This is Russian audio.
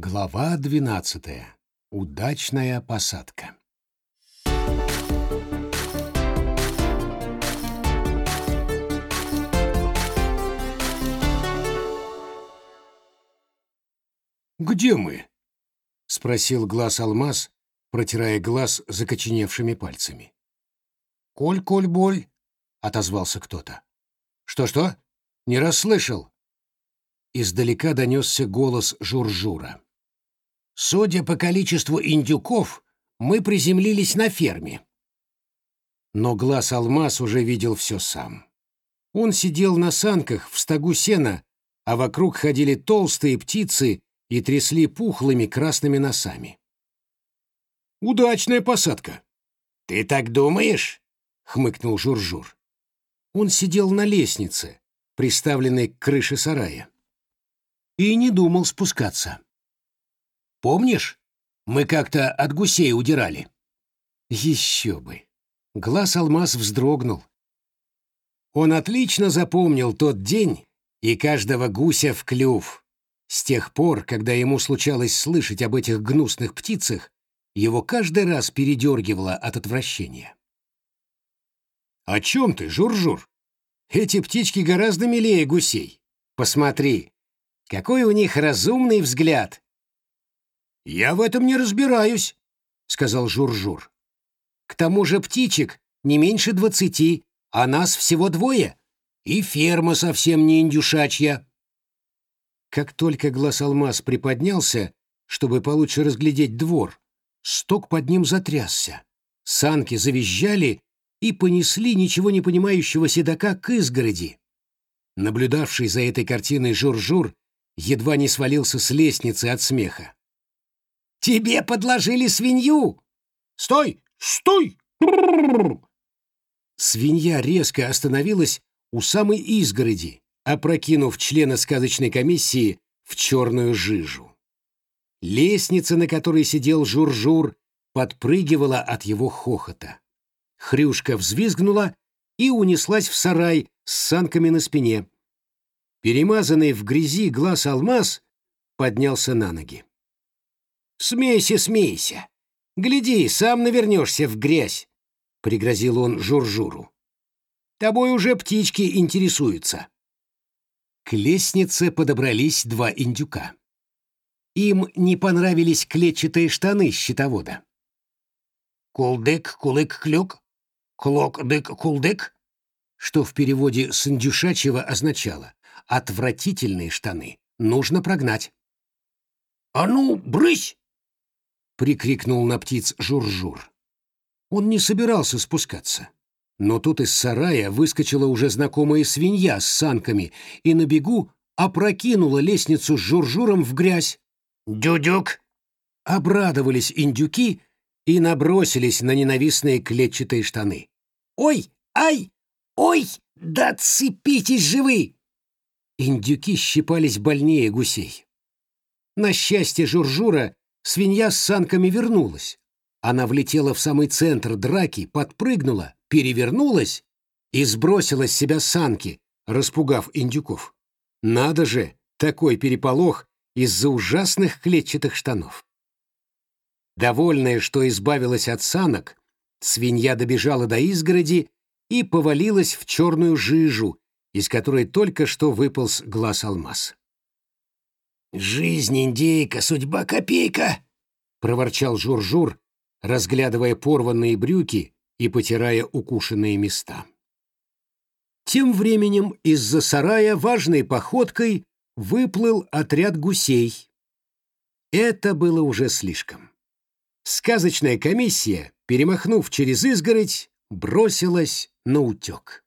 Глава двенадцатая. Удачная посадка. «Где мы?» — спросил глаз алмаз, протирая глаз закоченевшими пальцами. «Коль-коль-боль», — отозвался кто-то. «Что-что? Не расслышал?» Издалека донесся голос Журжура. «Судя по количеству индюков, мы приземлились на ферме». Но глаз алмаз уже видел все сам. Он сидел на санках в стогу сена, а вокруг ходили толстые птицы и трясли пухлыми красными носами. «Удачная посадка!» «Ты так думаешь?» — хмыкнул Журжур. Он сидел на лестнице, приставленной к крыше сарая и не думал спускаться. «Помнишь, мы как-то от гусей удирали?» «Еще бы!» Глаз алмаз вздрогнул. Он отлично запомнил тот день и каждого гуся в клюв. С тех пор, когда ему случалось слышать об этих гнусных птицах, его каждый раз передергивало от отвращения. «О чем ты, Жур-Жур? Эти птички гораздо милее гусей. Посмотри, какой у них разумный взгляд!» «Я в этом не разбираюсь», — сказал Жур-Жур. «К тому же птичек не меньше двадцати, а нас всего двое, и ферма совсем не индюшачья». Как только глаз алмаз приподнялся, чтобы получше разглядеть двор, сток под ним затрясся. Санки завизжали и понесли ничего не понимающего седока к изгороди. Наблюдавший за этой картиной Жур-Жур едва не свалился с лестницы от смеха. «Тебе подложили свинью!» «Стой! Стой!» Свинья резко остановилась у самой изгороди, опрокинув члена сказочной комиссии в черную жижу. Лестница, на которой сидел Жур-Жур, подпрыгивала от его хохота. Хрюшка взвизгнула и унеслась в сарай с санками на спине. Перемазанный в грязи глаз алмаз поднялся на ноги. «Смейся, смейся! Гляди, сам навернешься в грязь!» — пригрозил он Журжуру. «Тобой уже птички интересуются». К лестнице подобрались два индюка. Им не понравились клетчатые штаны щитовода. «Кулдык-кулык-клюк, клок-дык-кулдык», что в переводе с индюшачьего означало Отвратительные штаны. Нужно прогнать. «А ну, брысь!» — прикрикнул на птиц Жур-Жур. Он не собирался спускаться. Но тут из сарая выскочила уже знакомая свинья с санками и на бегу опрокинула лестницу с Жур-Журом в грязь. «Дюдюк!» Обрадовались индюки и набросились на ненавистные клетчатые штаны. «Ой! Ай! Ой! Да цепитесь живы!» Индюки щипались больнее гусей. На счастье Журжура свинья с санками вернулась. Она влетела в самый центр драки, подпрыгнула, перевернулась и сбросила с себя санки, распугав индюков. Надо же, такой переполох из-за ужасных клетчатых штанов. Довольная, что избавилась от санок, свинья добежала до изгороди и повалилась в черную жижу, из которой только что выполз глаз алмаз. «Жизнь индейка, судьба копейка!» — проворчал Жур-Жур, разглядывая порванные брюки и потирая укушенные места. Тем временем из-за сарая важной походкой выплыл отряд гусей. Это было уже слишком. Сказочная комиссия, перемахнув через изгородь, бросилась на утек.